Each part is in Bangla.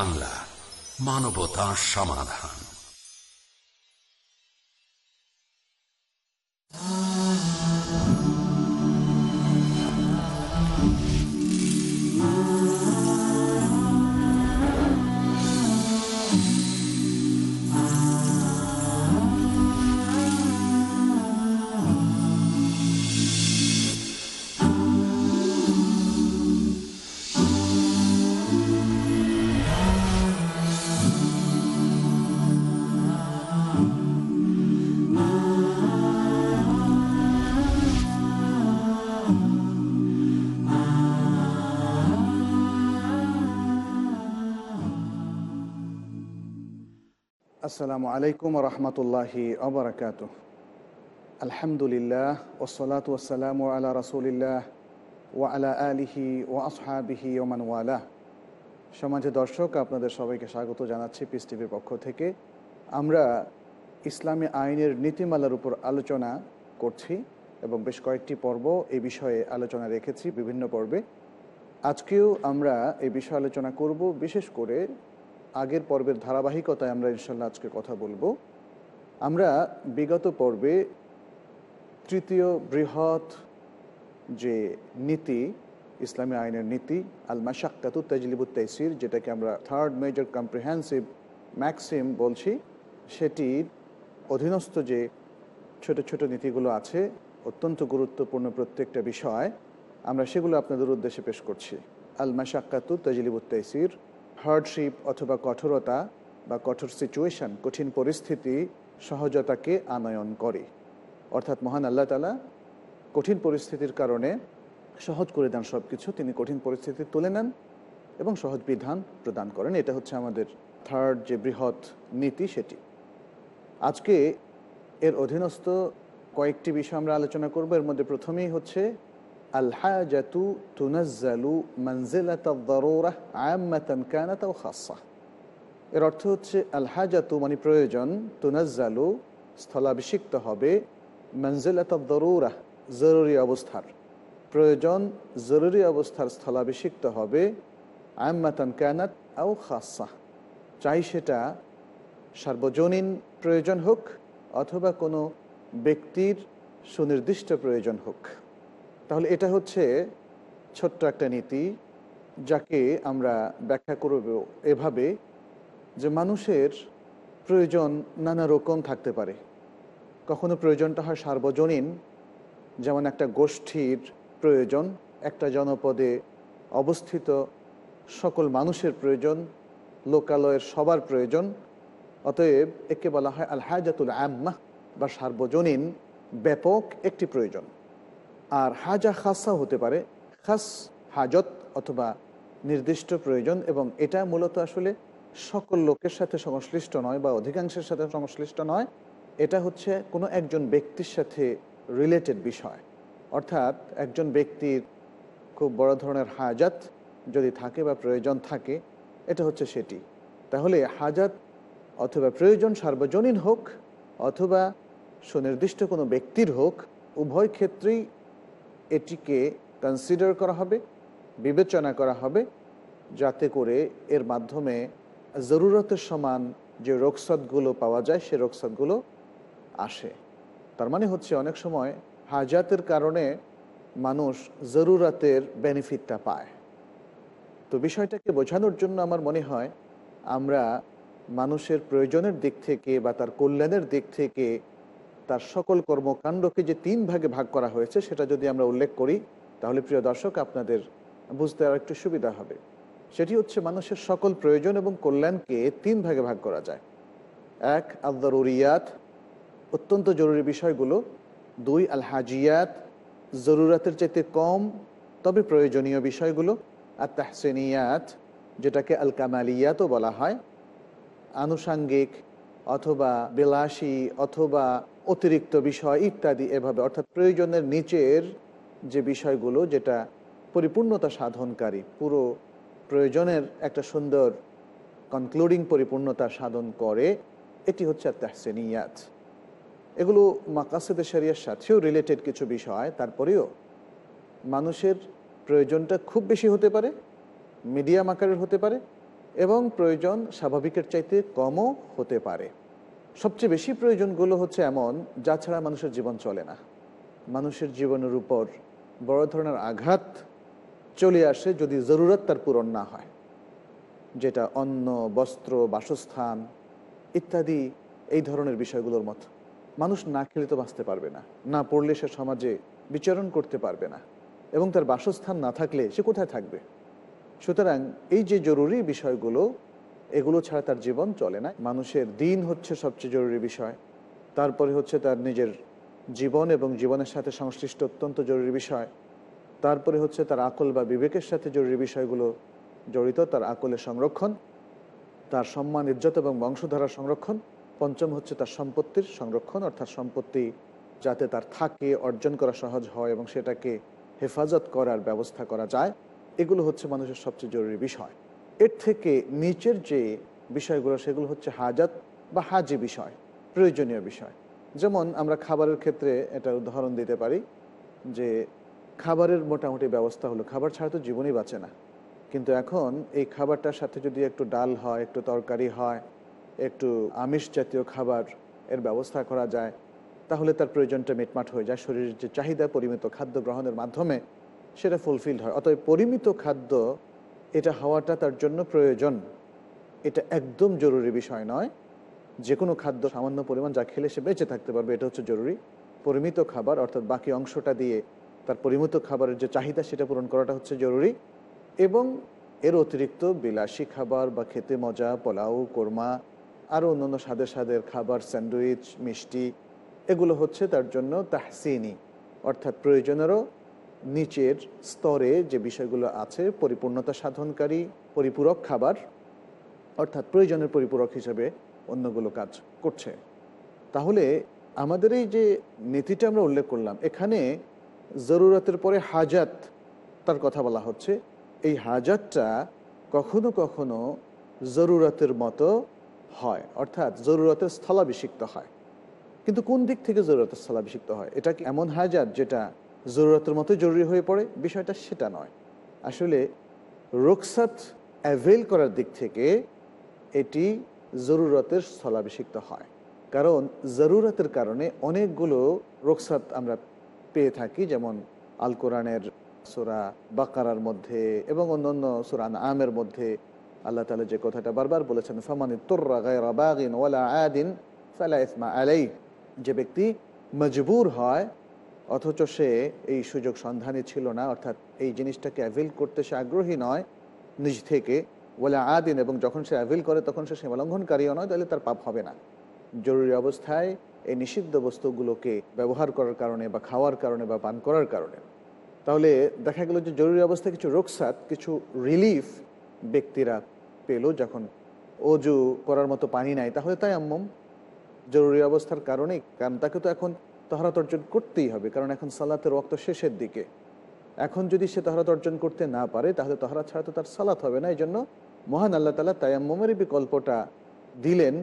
বাংলা মানবতা সমাধান। আসসালামু আলাইকুম রহমতুল্লাহি অবরাকাত আলহামদুলিল্লাহ ওসলাত ওসালাম আলা রসুলিল্লাহ ও আলা আলিহি ও আসহাবিহি ওমান ওয়ালা সমাজে দর্শক, আপনাদের সবাইকে স্বাগত জানাচ্ছি পিস টিভির পক্ষ থেকে। আমরা ইসলামী আইনের নীতিমালার উপর আলোচনা করছি এবং বেশ কয়েকটি পর্ব এই বিষয়ে আলোচনা রেখেছি বিভিন্ন পর্বে। আজকেও আমরা এই বিষয়ে আলোচনা করব, বিশেষ করে আগের পর্বের ধারাবাহিকতায় আমরা ইনশাল্লাহ আজকে কথা বলব। আমরা বিগত পর্বে তৃতীয় বৃহৎ যে নীতি, ইসলামী আইনের নীতি আল মাশাক্কাতু তাজলিবুত তাইসির, যেটাকে আমরা থার্ড মেজর কম্প্রিহেন্সিভ ম্যাক্সিম বলছি, সেটির অধীনস্থ যে ছোট ছোট নীতিগুলো আছে, অত্যন্ত গুরুত্বপূর্ণ প্রত্যেকটা বিষয়, আমরা সেগুলো আপনাদের উদ্দেশ্যে পেশ করছি। আল মাশাক্কাতু তাজলিবুত তাইসির হার্ডশিপ অথবা কঠোরতা বা কঠোর সিচুয়েশন কঠিন পরিস্থিতি সহজতাকে আনয়ন করে। অর্থাৎ মহান আল্লাহ তালা কঠিন পরিস্থিতির কারণে সহজ করে দেন সব কিছু তিনি কঠিন পরিস্থিতি তুলে নেন এবং সহজ বিধান প্রদান করেন। এটা হচ্ছে আমাদের থার্ড যে বৃহৎ নীতি সেটি। আজকে এর অধীনস্থ কয়েকটি বিষয় আমরা আলোচনা করব। এর মধ্যে প্রথমেই হচ্ছে আলহাজাতু তুনাজ্জালু মঞ্জিলাতরোরাহ আয়াম্মাতান কানাত ও খাসা এর অর্থ হচ্ছে আলহাজাতু মানে প্রয়োজন তুনাজ্জালু স্থলাভিষিক্ত হবে মঞ্জিলাতরোরাহ জরুরি অবস্থার। প্রয়োজন জরুরি অবস্থার স্থলাভিষিক্ত হবে আয়াম্মাতান কানাত আও খাসা চাই সেটা সার্বজনীন প্রয়োজন হোক অথবা কোনো ব্যক্তির সুনির্দিষ্ট প্রয়োজন হোক। তাহলে এটা হচ্ছে ছোট্ট একটা নীতি যাকে আমরা ব্যাখ্যা করব এভাবে যে মানুষের প্রয়োজন নানা রকম থাকতে পারে। কখনো প্রয়োজনটা হয় সার্বজনীন, যেমন একটা গোষ্ঠীর প্রয়োজন, একটা জনপদে অবস্থিত সকল মানুষের প্রয়োজন, লোকালয়ের সবার প্রয়োজন, অতএব একে বলা হয় আল হাজাতুল আম্মা বা সার্বজনীন, ব্যাপক একটি প্রয়োজন। আর হাজা খাসা হতে পারে, খাস, হাজত অথবা নির্দিষ্ট প্রয়োজন এবং এটা মূলত আসলে সকল লোকের সাথে সংশ্লিষ্ট নয় বা অধিকাংশের সাথে সংশ্লিষ্ট নয়। এটা হচ্ছে কোনো একজন ব্যক্তির সাথে রিলেটেড বিষয়। অর্থাৎ একজন ব্যক্তির খুব বড় ধরনের হাজাত যদি থাকে বা প্রয়োজন থাকে, এটা হচ্ছে সেটি। তাহলে হাজাত অথবা প্রয়োজন সার্বজনীন হোক অথবা সুনির্দিষ্ট কোনো ব্যক্তির হোক, উভয় ক্ষেত্রেই এটিকে কনসিডার করা হবে, বিবেচনা করা হবে, যাতে করে এর মাধ্যমে জরুরতের সমান যে রোগসদগুলো পাওয়া যায়, সে রোগসদগুলো আসে। তার মানে হচ্ছে অনেক সময় হাজাতের কারণে মানুষ জরুরাতের বেনিফিটটা পায়। তো বিষয়টাকে বোঝানোর জন্য আমার মনে হয় আমরা মানুষের প্রয়োজনের দিক থেকে বা তার কল্যাণের দিক থেকে তার সকল কর্মকাণ্ডকে যে তিন ভাগে ভাগ করা হয়েছে, সেটা যদি আমরা উল্লেখ করি, তাহলে প্রিয় দর্শক, আপনাদের বুঝতে আর একটু সুবিধা হবে। সেটি হচ্ছে মানুষের সকল প্রয়োজন এবং কল্যাণকে তিন ভাগে ভাগ করা যায়। এক আদারুরিয়াত অত্যন্ত জরুরি বিষয়গুলো। দুই আল হাজিয়াত জরুরাতের চাইতে কম, তবে প্রয়োজনীয় বিষয়গুলো। আর তাহসেনিয়াত যেটাকে আল কামালিয়াতও বলা হয়। আনুষাঙ্গিক অথবা বিলাসী অথবা অতিরিক্ত বিষয় ইত্যাদি এভাবে, অর্থাৎ প্রয়োজনের নিচের যে বিষয়গুলো যেটা পরিপূর্ণতা সাধনকারী, পুরো প্রয়োজনের একটা সুন্দর কনক্লুডিং পরিপূর্ণতা সাধন করে, এটি হচ্ছে তাহসেনিয়াত এগুলো মাকাসেদের শরিয়ার সাথেও রিলেটেড কিছু বিষয়, তারপরেও মানুষের প্রয়োজনটা খুব বেশি হতে পারে মিডিয়াম আকারের হতে পারে, এবং প্রয়োজন স্বাভাবিকের চাইতে কমও হতে পারে। সবচেয়ে বেশি প্রয়োজনগুলো হচ্ছে এমন, যা ছাড়া মানুষের জীবন চলে না। মানুষের জীবনের উপর বড় ধরনের আঘাত চলে আসে যদি জরুরত তার পূরণ না হয়। যেটা অন্ন, বস্ত্র, বাসস্থান ইত্যাদি এই ধরনের বিষয়গুলোর মতো। মানুষ না খেলে তো বাঁচতে পারবে না। না পড়লে সে সমাজে বিচরণ করতে পারবে না। এবং তার বাসস্থান না থাকলে সে কোথায় থাকবে? সুতরাং এই যে জরুরি বিষয়গুলো এগুলো ছাড়া তার জীবন চলে না। মানুষের দিন হচ্ছে সবচেয়ে জরুরি বিষয়। তারপরে হচ্ছে তার নিজের জীবন এবং জীবনের সাথে সংশ্লিষ্ট অত্যন্ত জরুরি বিষয়। তারপরে হচ্ছে তার আকল বা বিবেকের সাথে জরুরি বিষয়গুলো জড়িত, তার আকলের সংরক্ষণ, তার সম্মান, ইজ্জত এবং বংশধারার সংরক্ষণ, পঞ্চম হচ্ছে তার সম্পত্তির সংরক্ষণ, অর্থাৎ সম্পত্তি যাতে তার থাকে, অর্জন করা সহজ হয় এবং সেটাকে হেফাজত করার ব্যবস্থা করা যায়। এগুলো হচ্ছে মানুষের সবচেয়ে জরুরি বিষয়। এর থেকে নিচের যে বিষয়গুলো, সেগুলো হচ্ছে হাজাত বা হাজি বিষয়, প্রয়োজনীয় বিষয়। যেমন আমরা খাবারের ক্ষেত্রে এটা উদাহরণ দিতে পারি যে খাবারের মোটামুটি ব্যবস্থা হলো, খাবার ছাড়া তো জীবনই বাঁচে না। কিন্তু এখন এই খাবারটার সাথে যদি একটু ডাল হয়, একটু তরকারি হয়, একটু আমিষ জাতীয় খাবার এর ব্যবস্থা করা যায়, তাহলে তার প্রয়োজনটা মিটমাট হয়ে যায়। শরীরের যে চাহিদা, পরিমিত খাদ্য গ্রহণের মাধ্যমে সেটা ফুলফিলড হয়। অতএব পরিমিত খাদ্য এটা হওয়াটা তার জন্য প্রয়োজন। এটা একদম জরুরি বিষয় নয়। যে কোনো খাদ্য সামান্য পরিমাণ যা খেলে সে বেঁচে থাকতে পারবে, এটা হচ্ছে জরুরি। পরিমিত খাবার, অর্থাৎ বাকি অংশটা দিয়ে তার পরিমিত খাবারের যে চাহিদা, সেটা পূরণ করাটা হচ্ছে জরুরি। এবং এর অতিরিক্ত বিলাসী খাবার বা খেতে মজা, পোলাও, কোরমা, আরও অন্যান্য স্বাদের স্বাদের খাবার, স্যান্ডউইচ, মিষ্টি, এগুলো হচ্ছে তার জন্য তাহসিনি, অর্থাৎ প্রয়োজনেরও নিচের স্তরে যে বিষয়গুলো আছে, পরিপূর্ণতা সাধনকারী, পরিপূরক খাবার, অর্থাৎ প্রয়োজনের পরিপূরক হিসেবে অন্যগুলো কাজ করছে। তাহলে আমাদের এই যে নীতিটা আমরা উল্লেখ করলাম, এখানে জরুরতের পরে হাজাত তার কথা বলা হচ্ছে। এই হাজাতটা কখনো কখনো জরুরতের মতো হয়, অর্থাৎ জরুরতের স্থলাভিষিক্ত হয়। কিন্তু কোন দিক থেকে জরুরতের স্থলাভিষিক্ত হয়? এটা কি এমন হাজাত যেটা জরুরতের মতো জরুরি হয়ে পড়ে, বিষয়টা সেটা নয়। আসলে রোকসাত অ্যাভেল করার দিক থেকে এটি জরুরতের স্থলাভিষিক্ত হয়। কারণ জরুরতের কারণে অনেকগুলো রোকসাত আমরা পেয়ে থাকি, যেমন আল কোরআনের সুরা বাকারার মধ্যে এবং অন্যান্য সুরান আমের মধ্যে। আল্লাহ তালা যে কথাটা বারবার বলেছেন, ফামানি বাগিন ওয়ালা আদিন ফালা ইসমা আলাই যে ব্যক্তি মজবুর হয় অথচ সে এই সুযোগ সন্ধানে ছিল না, অর্থাৎ এই জিনিসটাকে অ্যাভেল করতে সে আগ্রহী নয় নিজ থেকে। বলে আদিন, এবং যখন সে অ্যাভেল করে তখন সে সীমালঙ্ঘনকারীও নয়, তাহলে তার পাপ হবে না। জরুরি অবস্থায় এই নিষিদ্ধ বস্তুগুলোকে ব্যবহার করার কারণে বা খাওয়ার কারণে বা পান করার কারণে। তাহলে দেখা গেল যে জরুরি অবস্থায় কিছু রোকসাত, কিছু রিলিফ ব্যক্তিরা পেল যখন অজু করার মতো পানি নাই। তাহলে তাই আম্মম জরুরি অবস্থার কারণে কারণ তাকে তো এখন তহরাত অর্জন করতেই হবে, কারণ এখন সালাতের রক্ত শেষের দিকে। এখন যদি সে তহরাত অর্জন করতে না পারে, তাহলে তহরাত ছাড়া তো তার সালাত হবে না এই জন্য মহান আল্লাহ তালা তায়াম্মমের বিকল্পটা দিলেন।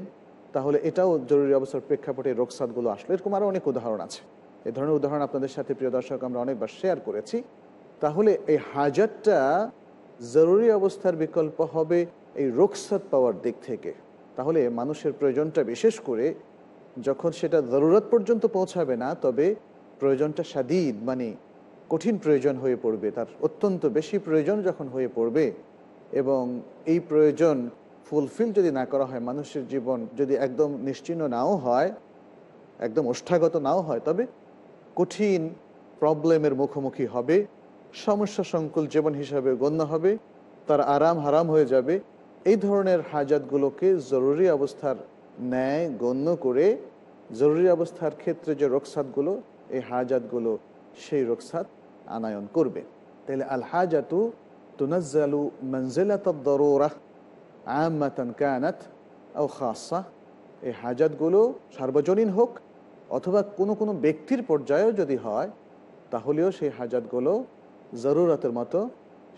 তাহলে এটাও জরুরি অবস্থার প্রেক্ষাপটে রোকসাতগুলো আসলো। এরকম আরও অনেক উদাহরণ আছে। এ ধরনের উদাহরণ আপনাদের সাথে, প্রিয় দর্শক, আমরা অনেকবার শেয়ার করেছি। তাহলে এই হাজারটা জরুরি অবস্থার বিকল্প হবে এই রোকসাত পাওয়ার দিক থেকে। তাহলে মানুষের প্রয়োজনটা বিশেষ করে যখন সেটা জরুরত পর্যন্ত পৌঁছাবে না, তবে প্রয়োজনটা সাদিদ মানে কঠিন প্রয়োজন হয়ে পড়বে, তার অত্যন্ত বেশি প্রয়োজন যখন হয়ে পড়বে এবং এই প্রয়োজন ফুলফিল যদি না করা হয়, মানুষের জীবন যদি একদম নিশ্চিন্ন নাও হয়, একদম ওষ্ঠাগত নাও হয়, তবে কঠিন প্রবলেমের মুখোমুখি হবে, সমস্যা সংকুল জীবন হিসাবে গণ্য হবে, তার আরাম হারাম হয়ে যাবে, এই ধরনের হাজাতগুলোকে জরুরি অবস্থার ন্যায় গণ্য করে জরুরি অবস্থার ক্ষেত্রে যে রোকসাতগুলো এই হাজাতগুলো সেই রোকসাত আনায়ন করবে। তাহলে আল হাজাতু তুনাজ্জালু মঞ্জিলাত কানাত ও খাসা এই হাজাতগুলো সার্বজনীন হোক অথবা কোনো কোনো ব্যক্তির পর্যায়েও যদি হয়, তাহলেও সেই হাজাতগুলো জরুরতের মতো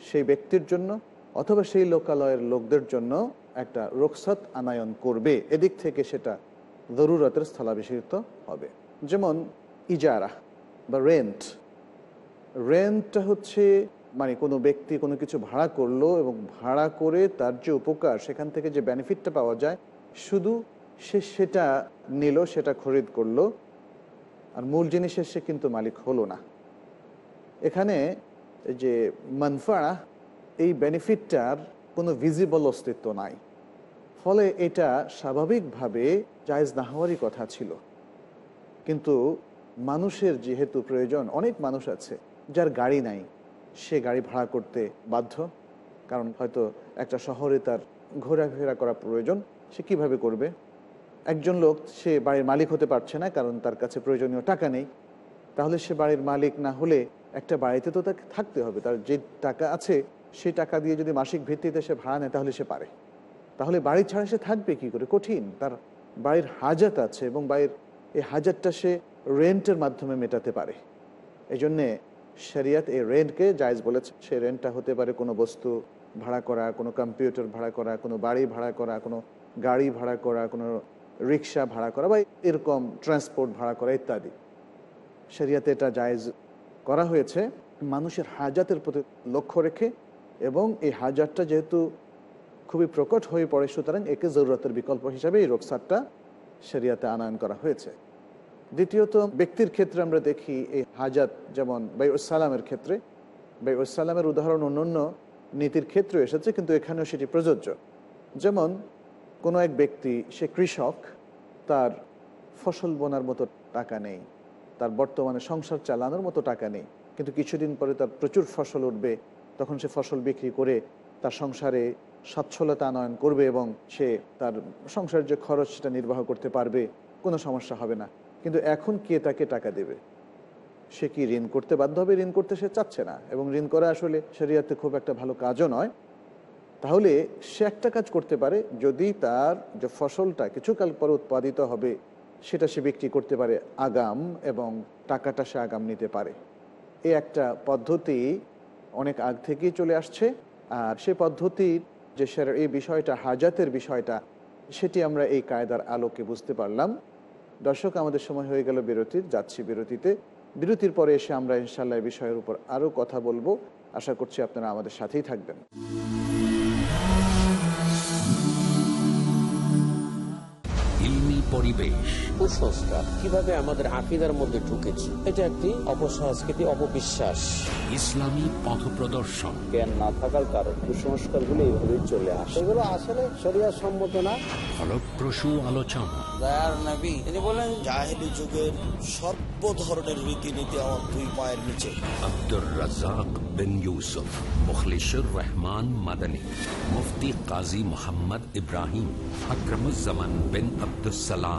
সেই ব্যক্তির জন্য অথবা সেই লোকালয়ের লোকদের জন্য একটা রোকসাত আনায়ন করবে, এদিক থেকে সেটা জরুরতের স্থলাভিষিক্ত হবে। যেমন ইজারা বা রেন্ট। রেন্টটা হচ্ছে মানে কোনো ব্যক্তি কোনো কিছু ভাড়া করল এবং ভাড়া করে তার যে উপকার, সেখান থেকে যে বেনিফিটটা পাওয়া যায়, শুধু সে সেটা নিল, সেটা খরিদ করল, আর মূল জিনিসের সে কিন্তু মালিক হলো না। এখানে যে মানফাড়া এই বেনিফিটটার কোনো ভিজিবল অস্তিত্ব নাই। ফলে এটা স্বাভাবিকভাবে জায়জ না হওয়ারই কথা ছিল। কিন্তু মানুষের যেহেতু প্রয়োজন, অনেক মানুষ আছে যার গাড়ি নাই, সে গাড়ি ভাড়া করতে বাধ্য। কারণ হয়তো একটা শহরে তার ঘোরাফেরা করা প্রয়োজন, সে কীভাবে করবে? একজন লোক, সে বাড়ির মালিক হতে পারছে না কারণ তার কাছে প্রয়োজনীয় টাকা নেই। তাহলে সে বাড়ির মালিক না হলে একটা বাড়িতে তো তাকে থাকতে হবে। তার যে টাকা আছে সেই টাকা দিয়ে যদি মাসিক ভিত্তিতে সে ভাড়া নেয়, তাহলে সে পারে। তাহলে বাড়ি ছাড়া সে থাকবে কি করে? কঠিন। তার বাড়ির হাজাত আছে এবং বাড়ির এই হাজারটা সে রেন্টের মাধ্যমে মেটাতে পারে। এই জন্যে শরিয়াত এই রেন্টকে জায়জ বলেছে। সে রেন্টটা হতে পারে কোনো বস্তু ভাড়া করা, কোনো কম্পিউটার ভাড়া করা, কোনো বাড়ি ভাড়া করা, কোনো গাড়ি ভাড়া করা, কোনো রিক্সা ভাড়া করা বা এরকম ট্রান্সপোর্ট ভাড়া করা ইত্যাদি। শরিয়াতে এটা জায়জ করা হয়েছে। মানুষের হাজাতের প্রতি লক্ষ্য রেখে এবং এই হাজারটা যেহেতু খুবই প্রকট হয়ে পড়ে, সুতরাং একে জরুরতের বিকল্প হিসাবে এই রোকসারটা সেরিয়াতে আনয়ন করা হয়েছে। দ্বিতীয়ত, ব্যক্তির ক্ষেত্রে আমরা দেখি এই হাজাত, যেমন বাইসালামের ক্ষেত্রে। বাইসালামের উদাহরণ অন্যান্য নীতির ক্ষেত্রে এসেছে, কিন্তু এখানেও সেটি প্রযোজ্য। যেমন, কোনো এক ব্যক্তি, সে কৃষক, তার ফসল বোনার মতো টাকা নেই, তার বর্তমানে সংসার চালানোর মতো টাকা নেই, কিন্তু কিছুদিন পরে তার প্রচুর ফসল উঠবে, তখন সে ফসল বিক্রি করে তার সংসারে সচ্ছলতা আনয়ন করবে এবং সে তার সংসারের যে খরচ সেটা নির্বাহ করতে পারবে, কোনো সমস্যা হবে না। কিন্তু এখন কে তাকে টাকা দেবে? সে কি ঋণ করতে বাধ্য হবে? ঋণ করতে সে চাচ্ছে না। এবং ঋণ করা আসলে শরীয়তে খুব একটা ভালো কাজও নয়। তাহলে সে একটা কাজ করতে পারে, যদি তার যে ফসলটা কিছুকাল পর উৎপাদিত হবে, সেটা সে বিক্রি করতে পারে আগাম এবং টাকাটা সে আগাম নিতে পারে। এ একটা পদ্ধতি অনেক আগ থেকেই চলে আসছে। আর সে পদ্ধতির যে সেরার এই বিষয়টা, হাজাতের বিষয়টা, সেটি আমরা এই কায়দার আলোকে বুঝতে পারলাম। দর্শক, আমাদের সময় হয়ে গেল বিরতির যাচ্ছি বিরতিতে। বিরতির পরে এসে আমরা ইনশাল্লাহ এই বিষয়ের উপর আরও কথা বলব। আশা করছি আপনারা আমাদের সাথেই থাকবেন। পরিবেশ কুসংস্কার কীভাবে আমাদের আকিদার মধ্যে ঢুকেছে? এটা একটি অপসংস্কৃতি অপবিশ্বাস। ইসলামী পথ প্রদর্শন। জ্ঞান না থাকার কারণে কুসংস্কারগুলো এইভাবে চলে আসে। এগুলো আসলে শরিয়া সম্মত না। ফলপ্রসূ আলোচনা। দয়ার নবী তিনি বলেন জাহেলি যুগের সর্ব ধরনের রীতিনীতি আমার দুই পায়ের নিচে। আব্দুর রাজাক বিন ইউসুফ মুখলিসুর রহমান মাদানী মুফতি কাজী মোহাম্মদ ইব্রাহিম আকরমুজ্জামান বিন আব্দুসালাম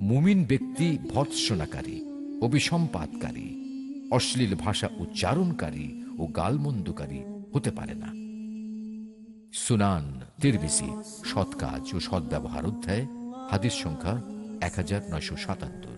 মুমিন ব্যক্তি ভৎসনাকারী অভিসম্পাদকারী অশ্লীল ভাষা উচ্চারণকারী ও গালমন্দকারী হতে পারে না। সুনান তিরবিসি সৎ কাজ ও সদ্ব্যবহার অধ্যায়, হাদিস সংখ্যা এক হাজার নয়শো সাতাত্তর।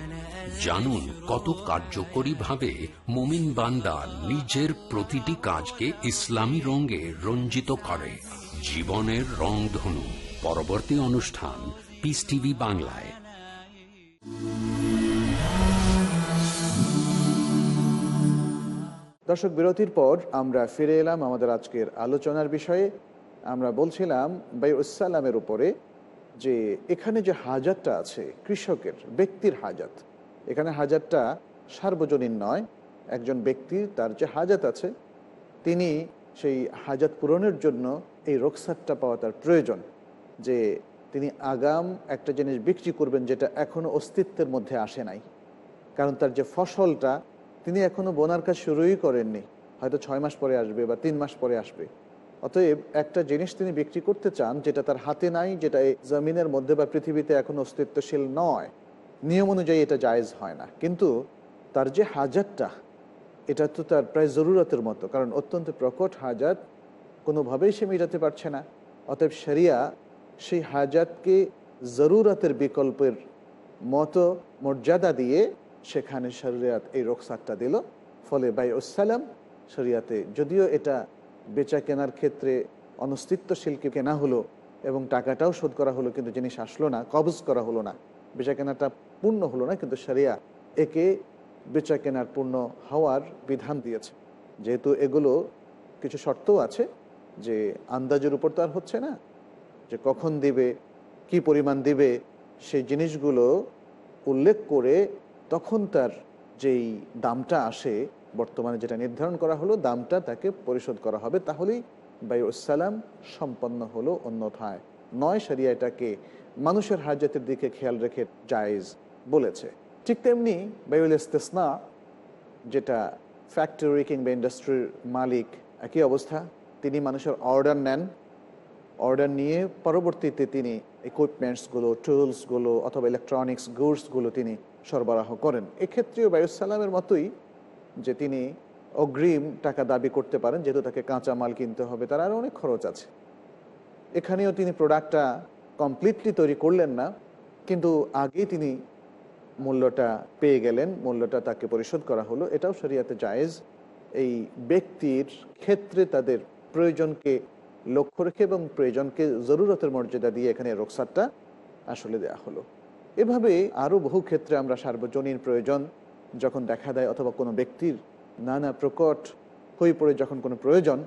জানুন কত কার্যকরী ভাবে মোমিন বান্দা নিজের প্রতিটি কাজকে ইসলামী রঙে রঞ্জিত করে। জীবনের রং ধনু পরবর্তী অনুষ্ঠান পিস টিভি বাংলায়। দর্শক বিরতির পর আমরা ফিরে এলাম আমাদের আজকের আলোচনার বিষয়ে। আমরা বলছিলাম বাই উসালামের উপরে যে এখানে যে হাজারটা আছে, কৃষকের, ব্যক্তির হাজাত এখানে হাজারটা সার্বজনীন নয়, একজন ব্যক্তির তার যে হাজাত আছে, তিনি সেই হাজাত পূরণের জন্য এই রোকসারটা পাওয়া তার প্রয়োজন, যে তিনি আগাম একটা জিনিস বিক্রি করবেন যেটা এখনও অস্তিত্বের মধ্যে আসে নাই। কারণ তার যে ফসলটা, তিনি এখনও বোনার কাজ শুরুই করেননি, হয়তো ছয় মাস পরে আসবে বা তিন মাস পরে আসবে। অতএব একটা জিনিস তিনি বিক্রি করতে চান যেটা তার হাতে নাই, যেটা এই জমিনের মধ্যে বা পৃথিবীতে এখন অস্তিত্বশীল নয় নিয়ম অনুযায়ী এটা জায়েজ হয় না। কিন্তু তার যে হাজারটা এটা তো তার প্রায় জরুরতের মতো। কারণ অত্যন্ত প্রকট হাজাত, কোনোভাবেই সে মেটাতে পারছে না। অতএব শরিয়া সেই হাজাতকে জরুরতের বিকল্পের মতো মর্যাদা দিয়ে সেখানে শরিয়াত এই রোকসারটা দিল। ফলে বাই ওসালাম শরিয়াতে যদিও এটা বেচা কেনার ক্ষেত্রে অনস্তিত্বশীলকে কেনা হলো এবং টাকাটাও শোধ করা হলো, কিন্তু জিনিস আসলো না, কবজ করা হলো না। বেচা কেনাটা পূর্ণ হলো না, কিন্তু শরিয়া একে বেচা কেনার পূর্ণ হওয়ার বিধান দিয়েছে। যেহেতু এগুলো কিছু শর্তও আছে যে আন্দাজের উপর তো আর হচ্ছে না, যে কখন দিবে, কি পরিমাণ দিবে, সেই জিনিসগুলো উল্লেখ করে তখন তার যেই দামটা আসে, বর্তমানে যেটা নির্ধারণ করা হলো, দামটা তাকে পরিশোধ করা হবে, তাহলেই বায়ুসালাম সম্পন্ন হলো অন্যথায়। নয় সারিয়া এটাকে মানুষের হাজাতের দিকে খেয়াল রেখে জায়েজ বলেছে। ঠিক তেমনি বায়ুল ইস্তেসনা, যেটা ফ্যাক্টরি কিংবা ইন্ডাস্ট্রির মালিক, একই অবস্থা। তিনি মানুষের অর্ডার নেন। অর্ডার নিয়ে পরবর্তীতে তিনি ইকুইপমেন্টসগুলো টুলসগুলো অথবা ইলেকট্রনিক্স গুডসগুলো তিনি সরবরাহ করেন। এক্ষেত্রেও বায়ুসালামের মতোই যে তিনি অগ্রিম টাকা দাবি করতে পারেন, যেহেতু তাকে কাঁচা মাল কিনতে হবে, তার আরও অনেক খরচ আছে। এখানেও তিনি প্রোডাক্টটা কমপ্লিটলি তৈরি করলেন না, কিন্তু আগেই তিনি মূল্যটা পেয়ে গেলেন, মূল্যটা তাকে পরিশোধ করা হলো। এটাও শরিয়াতে জায়েজ। এই ব্যক্তির ক্ষেত্রে তাদের প্রয়োজনকে লক্ষ্য রেখে এবং প্রয়োজনকে জরুরতের মর্যাদা দিয়ে এখানে রোকসারটা আসলে দেয়া হলো। এভাবে আরও বহু ক্ষেত্রে আমরা সার্বজনীন প্রয়োজন যখন দেখা দেয় অথবা কোনো ব্যক্তির নানা প্রকট হয়ে পড়ে যখন কোনো প্রয়োজন,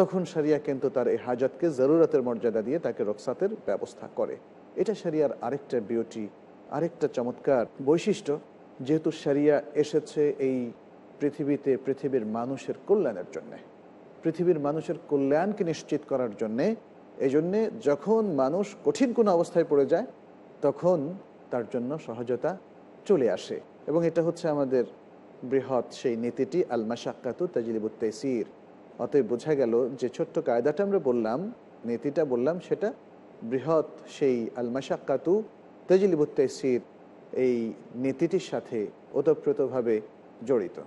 তখন সারিয়া কিন্তু তার এই হাজাতকে জরুরতের মর্যাদা দিয়ে তাকে রোকসাতের ব্যবস্থা করে। এটা সারিয়ার আরেকটা বিউটি আরেকটা চমৎকার বৈশিষ্ট্য, যেহেতু সারিয়া এসেছে এই পৃথিবীতে পৃথিবীর মানুষের কল্যাণের জন্যে। পৃথিবীর মানুষের কল্যাণকে নিশ্চিত করার জন্যে এই জন্যে যখন মানুষ কঠিন কোনো অবস্থায় পড়ে যায়, তখন তার জন্য সহজতা চলে আসে। এবং এটা হচ্ছে আমাদের বৃহৎ সেই নীতিটি আল মাসাক্কাতু তাজিলিবুত তেসির অতএব বোঝা গেল যে ছোট্ট কায়দাটা আমরা বললাম, নীতিটা বললাম, সেটা বৃহৎ সেই আল মাসাক্কাতু তাজিলিবুত তেসির এই নীতিটির সাথে ওতপ্রোতভাবে জড়িত।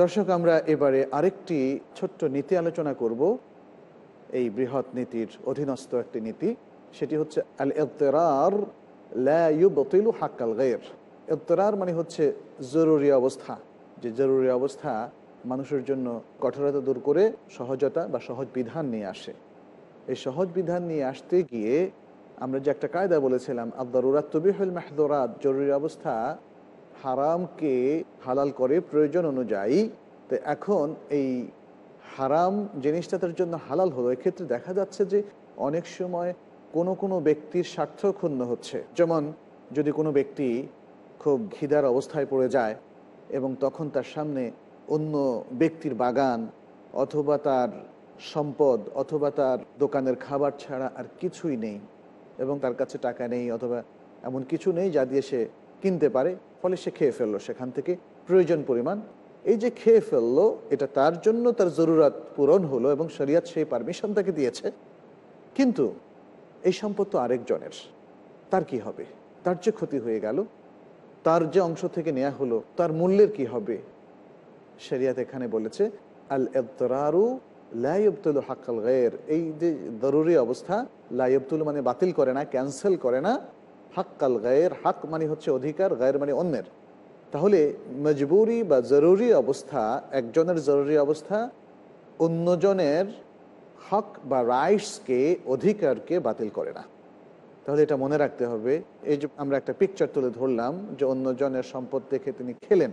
দর্শক, আমরা এবারে আরেকটি ছোট্ট নীতি আলোচনা করব। এই বৃহৎ নীতির অধীনস্থ একটি নীতি, সেটি হচ্ছে আল এতেরার লাইবতিলু হাক্কাল গের এতেরার মানে হচ্ছে জরুরি অবস্থা। যে জরুরি অবস্থা মানুষের জন্য কঠোরতা দূর করে সহজতা বা সহজ বিধান নিয়ে আসে। এই সহজ বিধান নিয়ে আসতে গিয়ে আমরা যে একটা কায়দা বলেছিলাম আব্দারুরাত তবিহুল মাহদুরাত, জরুরি অবস্থা হারামকে হালাল করে প্রয়োজন অনুযায়ী। তো এখন এই হারাম জিনিসটা তার জন্য হালাল হলো। এক্ষেত্রে দেখা যাচ্ছে যে অনেক সময় কোনো কোনো ব্যক্তির স্বার্থ ক্ষুণ্ণ হচ্ছে। যেমন যদি কোনো ব্যক্তি খুব ঘিদার অবস্থায় পড়ে যায় এবং তখন তার সামনে অন্য ব্যক্তির বাগান অথবা তার সম্পদ অথবা তার দোকানের খাবার ছাড়া আর কিছুই নেই। এবং তার কাছে টাকা নেই অথবা এমন কিছু নেই যা দিয়ে সে কিনতে পারে, ফলে সে খেয়ে ফেলল সেখান থেকে। প্রয়োজন পরিমাণ। এই যে খেয়ে ফেলল, এটা তার জন্য তার জরুরাত পূরণ হলো এবং শরিয়াত সেই পারমিশন তাকে দিয়েছে। কিন্তু এই সম্পদ তো আরেকজনের। তার কি হবে? তার যে ক্ষতি হয়ে গেল, তার যে অংশ থেকে নেওয়া হলো, তার মূল্যের কি হবে? শরিয়াত এখানে বলেছে আল এবতরারু লাইবতুল হাক্কাল গায়ের এই যে জরুরি অবস্থা লাইবতুল মানে বাতিল করে না ক্যান্সেল করে না। হাক্কাল গায়ের হাক মানে হচ্ছে অধিকার গায়ের মানে অন্যের। তাহলে মজবুরি বা জরুরি অবস্থা, একজনের জরুরি অবস্থা, অন্যজনের হক বা রাইটসকে, অধিকারকে বাতিল করে না। তাহলে এটা মনে রাখতে হবে। এই যে আমরা একটা পিকচার তুলে ধরলাম যে অন্যজনের সম্পদ দেখে তিনি খেলেন।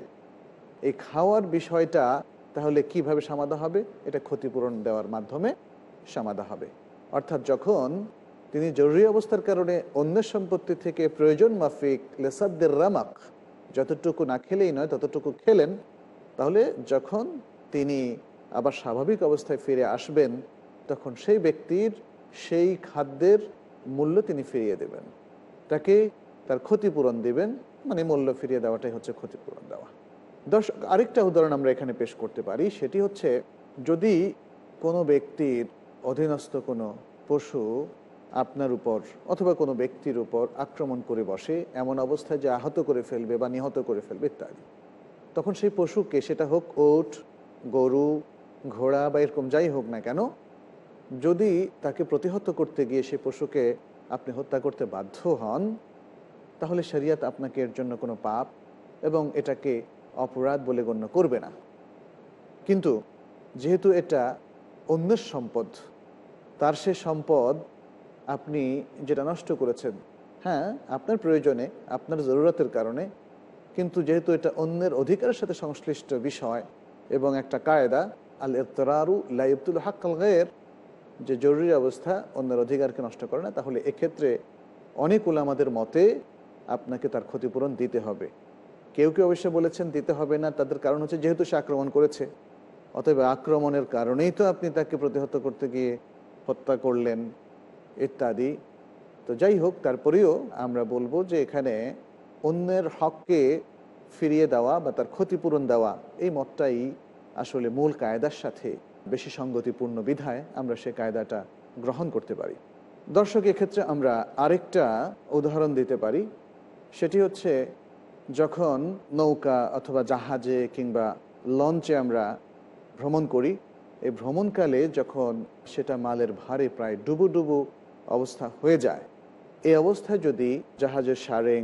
এই খাওয়ার বিষয়টা তাহলে কীভাবে সমাধা হবে? এটা ক্ষতিপূরণ দেওয়ার মাধ্যমে সমাধা হবে। অর্থাৎ যখন তিনি জরুরি অবস্থার কারণে অন্যের সম্পত্তি থেকে প্রয়োজন মাফিক লেসাদ্দের রামাক যতটুকু না খেলেই নয়, ততটুকু খেলেন, তাহলে যখন তিনি আবার স্বাভাবিক অবস্থায় ফিরে আসবেন, তখন সেই ব্যক্তির সেই খাদ্যের মূল্য তিনি ফিরিয়ে দেবেন। তাকে তার ক্ষতিপূরণ দিবেন মানে মূল্য ফিরিয়ে দেওয়াটাই হচ্ছে ক্ষতিপূরণ দেওয়া। দর্শক আরেকটা উদাহরণ আমরা এখানে পেশ করতে পারি, সেটি হচ্ছে যদি কোনো ব্যক্তির অধীনস্থ কোনো পশু আপনার উপর অথবা কোনো ব্যক্তির উপর আক্রমণ করে বসে, এমন অবস্থায় যে আহত করে ফেলবে বা নিহত করে ফেলবে ইত্যাদি, তখন সেই পশুকে সেটা হোক ওট, গরু, ঘোড়া বা এরকম যাই হোক না কেন, যদি তাকে প্রতিহত করতে গিয়ে সেই পশুকে আপনি হত্যা করতে বাধ্য হন, তাহলে শরিয়াত আপনাকে এর জন্য কোনো পাপ এবং এটাকে অপরাধ বলে গণ্য করবে না। কিন্তু যেহেতু এটা অন্যের সম্পদ, তার সে সম্পদ আপনি যেটা নষ্ট করেছেন হ্যাঁ আপনার প্রয়োজনে, আপনার জরুরতের কারণে, কিন্তু যেহেতু এটা অন্যের অধিকারের সাথে সংশ্লিষ্ট বিষয় এবং একটা কায়দা আল ইতরারু লাইবতুল হাক্কাল গায়ের, যে জরুরি অবস্থা অন্যের অধিকারকে নষ্ট করে না, তাহলে এক্ষেত্রে অনেক আমাদের মতে আপনাকে তার ক্ষতিপূরণ দিতে হবে। কেউ কেউ অবশ্য বলেছেন দিতে হবে না, তাদের কারণ হচ্ছে যেহেতু সে আক্রমণ করেছে, অতএব আক্রমণের কারণেই তো আপনি তাকে প্রতিহত করতে গিয়ে হত্যা করলেন, ইত্যাদি। তো যাই হোক, তারপরেও আমরা বলব যে এখানে অন্যের হককে ফিরিয়ে দেওয়া বা তার ক্ষতিপূরণ দেওয়া, এই মতটাই আসলে মূল কায়দার সাথে বেশি সঙ্গতিপূর্ণ বিধায় আমরা সে কায়দাটা গ্রহণ করতে পারি। দর্শক, এক্ষেত্রে আমরা আরেকটা উদাহরণ দিতে পারি। সেটি হচ্ছে যখন নৌকা অথবা জাহাজে কিংবা লঞ্চে আমরা ভ্রমণ করি, এই ভ্রমণকালে যখন সেটা মালের ভারে প্রায় ডুবু ডুবু অবস্থা হয়ে যায়, এই অবস্থায় যদি জাহাজের সারেং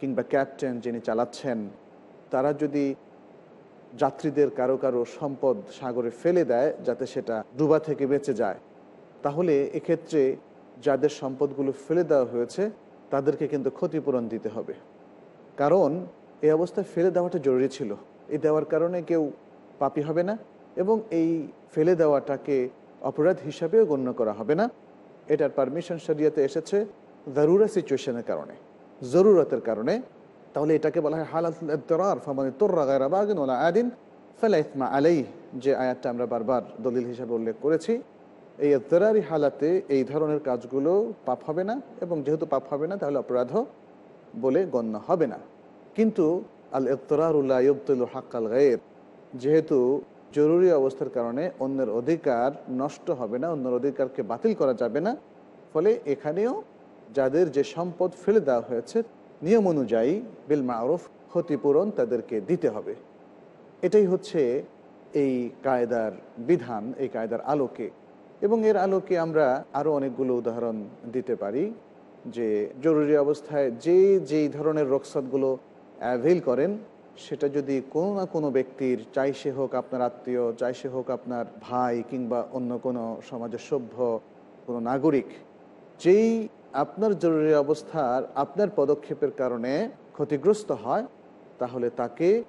কিংবা ক্যাপ্টেন যিনি চালাচ্ছেন, তারা যদি যাত্রীদের কারও কারও সম্পদ সাগরে ফেলে দেয় যাতে সেটা ডুবা থেকে বেঁচে যায়, তাহলে এক্ষেত্রে যাদের সম্পদগুলো ফেলে দেওয়া হয়েছে, তাদেরকে কিন্তু ক্ষতিপূরণ দিতে হবে। কারণ এই অবস্থায় ফেলে দেওয়াটা জরুরি ছিল। এই দেওয়ার কারণে কেউ পাপি হবে না এবং এই ফেলে দেওয়াটাকে অপরাধ হিসাবেও গণ্য করা হবে না। এটার পারমিশন শরিয়াতে এসেছে জরুরা সিচুয়েশনের কারণে। জরুরতের কারণে। তাহলে এটাকে বলা হয় হালাত ফামানি তোর্রা গায়রা বাগিন ওলা আদিন, ফেলা ইসমা আলাই যে আয়াতটা আমরা বারবার দলিল হিসাবে উল্লেখ করেছি। এই এতরারি হালাতে এই ধরনের কাজগুলো পাপ হবে না এবং যেহেতু পাপ হবে না তাহলে অপরাধ বলে গণ্য হবে না। কিন্তু আল এতরারুল্লাহ ইবতুল হাক্কাল গায়ের যেহেতু জরুরি অবস্থার কারণে অন্যের অধিকার নষ্ট হবে না, অন্যের অধিকারকে বাতিল করা যাবে না। ফলে এখানেও যাদের যে সম্পদ ফেলে দেওয়া হয়েছে, নিয়ম অনুযায়ী বিল মারুফ ক্ষতিপূরণ তাদেরকে দিতে হবে। এটাই হচ্ছে এই কায়দার বিধান, এই কায়দার আলোকে। এবং এর আলোকে আমরা আরও অনেকগুলো উদাহরণ দিতে পারি। যে জরুরি অবস্থায় যে, যেই ধরনের রোকসাতগুলো অ্যাভেল করেন, সেটা যদি কোনো না কোনো ব্যক্তির, চাই সে হোক আপনার আত্মীয়, চাই সে হোক আপনার ভাই কিংবা অন্য কোনো সমাজের সভ্য, কোনো নাগরিক, যেই আপনার জরুরি অবস্থার আপনার পদক্ষেপের কারণে ক্ষতিগ্রস্ত হয়, তাহলে তাকে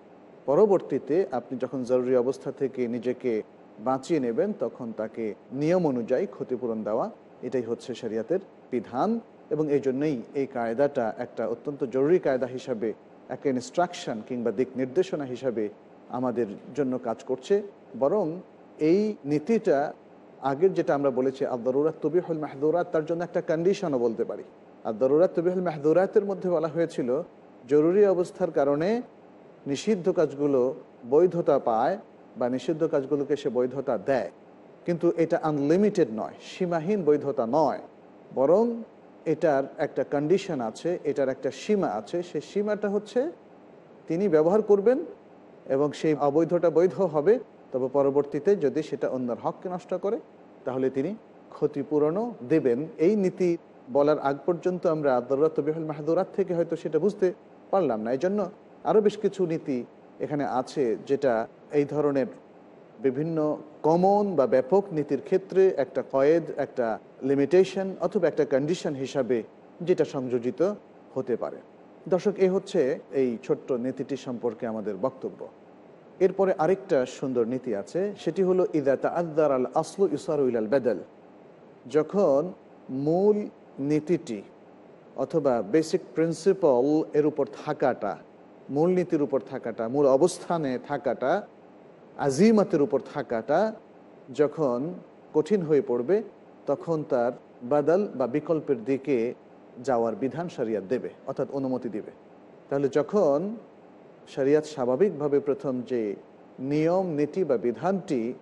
পরবর্তীতে আপনি যখন জরুরি অবস্থা থেকে নিজেকে বাঁচিয়ে নেবেন, তখন তাকে নিয়ম অনুযায়ী ক্ষতিপূরণ দেওয়া, এটাই হচ্ছে শরিয়াতের বিধান। এবং এই জন্যই এই কায়দাটা একটা অত্যন্ত জরুরি কায়দা হিসাবে, একটা ইনস্ট্রাকশন কিংবা দিক নির্দেশনা হিসাবে আমাদের জন্য কাজ করছে। বরং এই নীতিটা আগের যেটা আমরা বলেছি আদরুরাত তবিহুল মাহদুরাত, তার জন্য একটা কন্ডিশনও বলতে পারি। আর দরুরাত তবিহুল মাহদুরাতের মধ্যে বলা হয়েছিল, জরুরি অবস্থার কারণে নিষিদ্ধ কাজগুলো বৈধতা পায় বা নিষিদ্ধ কাজগুলোকে সে বৈধতা দেয়। কিন্তু এটা আনলিমিটেড নয়, সীমাহীন বৈধতা নয়। বরং এটার একটা কন্ডিশন আছে, এটার একটা সীমা আছে, সেই সীমাটা হচ্ছে তিনি ব্যবহার করবেন এবং সেই অবৈধটা বৈধ হবে, তবে পরবর্তীতে যদি সেটা অন্যের হককে নষ্ট করে, তাহলে তিনি ক্ষতিপূরণও দেবেন। এই নীতি বলার আগ পর্যন্ত আমরা দরুরাত বিহল মাহাদুরাত থেকে হয়তো সেটা বুঝতে পারলাম না। এই জন্য আরও বেশ কিছু নীতি এখানে আছে, যেটা এই ধরনের বিভিন্ন কমন বা ব্যাপক নীতির ক্ষেত্রে একটা কয়েদ, একটা লিমিটেশন অথবা একটা কন্ডিশন হিসাবে যেটা সংযোজিত হতে পারে। দর্শক, এ হচ্ছে এই ছোট্ট নীতিটি সম্পর্কে আমাদের বক্তব্য। এরপরে আরেকটা সুন্দর নীতি আছে, সেটি হলো, ইদা তাদ্দার আল আসলু ইসারুল আল বেদল। যখন মূল নীতিটি অথবা বেসিক প্রিন্সিপাল এর উপর থাকাটা মূলনীতির উপর থাকাটা, মূল অবস্থানে থাকাটা আজিমাতের উপর থাকাটা যখন কঠিন হয়ে পড়বে, তখন তার বাদল বা বিকল্পের দিকে যাওয়ার বিধান শরিয়াত দেবে, অর্থাৎ অনুমতি দেবে। তাহলে যখন শরিয়াত স্বাভাবিকভাবে প্রথম যে নিয়ম, নীতি বা বিধানটি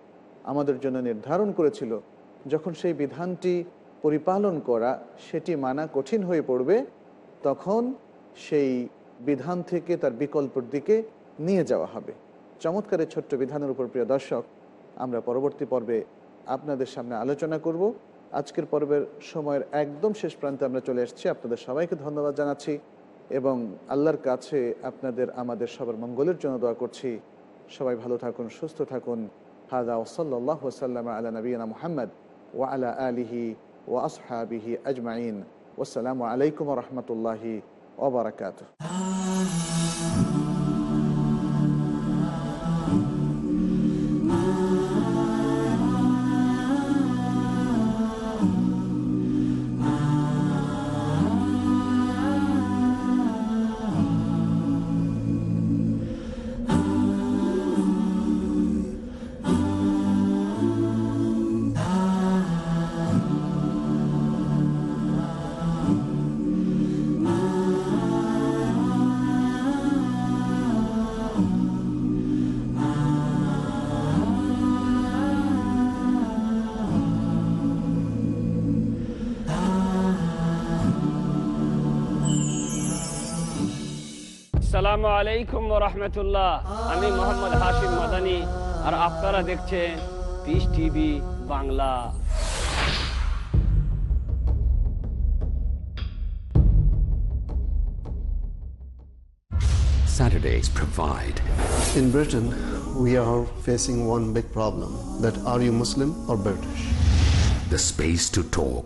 আমাদের জন্য নির্ধারণ করেছিল, যখন সেই বিধানটি পরিপালন করা সেটি মানা কঠিন হয়ে পড়বে, তখন সেই বিধান থেকে তার বিকল্পের দিকে নিয়ে যাওয়া হবে। চমৎকারের ছোট্ট বিধানের উপর প্রিয় দর্শক, আমরা পরবর্তী পর্বে আপনাদের সামনে আলোচনা করব। আজকের পর্বের সময়ের একদম শেষ প্রান্তে আমরা চলে এসেছি। আপনাদের সবাইকে ধন্যবাদ জানাচ্ছি এবং আল্লাহর কাছে আপনাদের, আমাদের সবার মঙ্গলের জন্য দোয়া করছি। সবাই ভালো থাকুন, সুস্থ থাকুন। হাদা ওসল্লাহ ওসাল্লাম আলা নবীনা মোহাম্মদ ও আলা আলিহি ও আসহাবিহি আজমাইন। ওসালামু আলাইকুম রহমতুল্লাহি ওবরাকাত আসসালামু আলাইকুম রহমতুল্লাহ আমি মোহাম্মদ হাশিম মাদানি আর আপনারা দেখছেন peace TV Bangla Saturdays provide. In Britain, we are facing one big problem that are you Muslim or British? The space to talk.